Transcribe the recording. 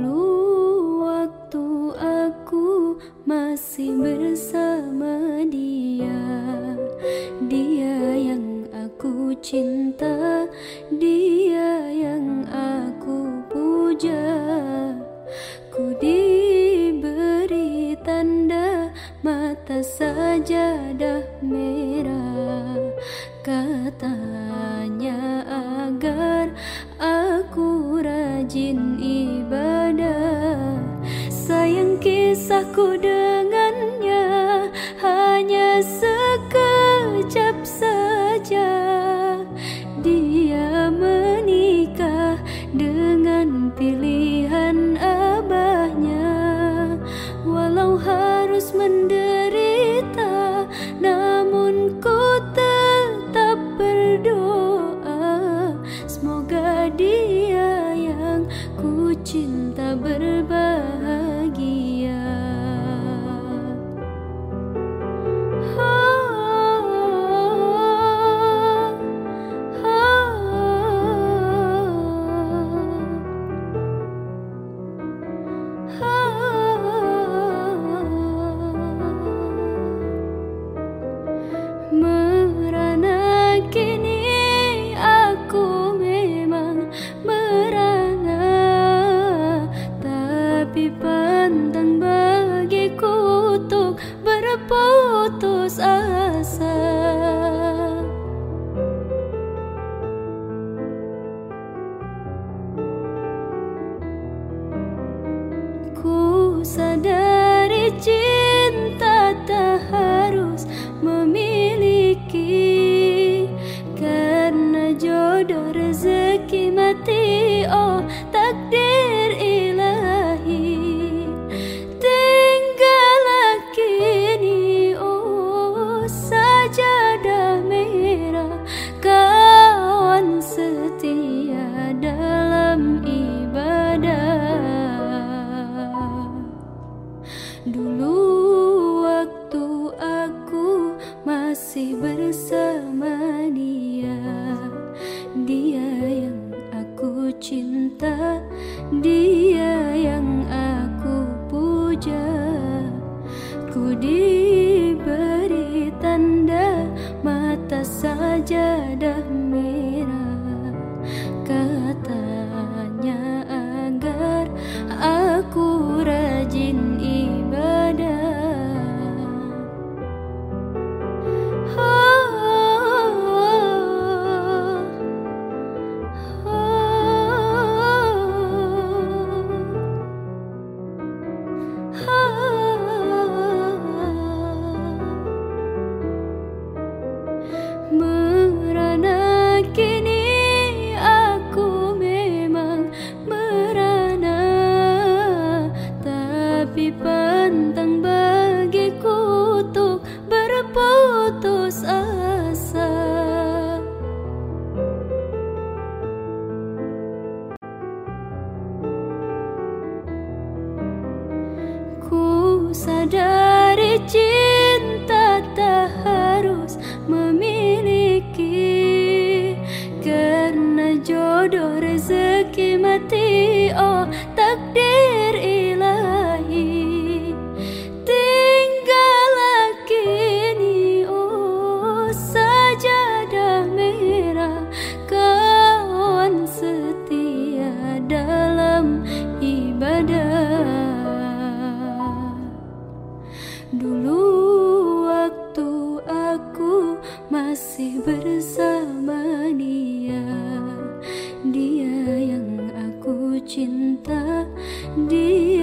Dulu waktu aku masih bersama dia Dia yang aku cinta Dia yang aku puja. Ku diberi tanda mata sajadah merah Katanya Kisahku dengannya hanya sekejap saja. Dia menikah dengan pilihan abahnya. Walau harus menderita Namun ku tetap berdoa. Semoga dia yang ku cinta berbahagia berputus asa. Ku sadari cinta masih bersama dia. Dia yang aku cinta Dia yang aku puja. Ku diberi tanda mata sajadah merah Tapi pantang bagiku untuk berputus asa. Ku sadari cinta Dulu waktu aku masih bersama dia Dia yang aku cinta Dia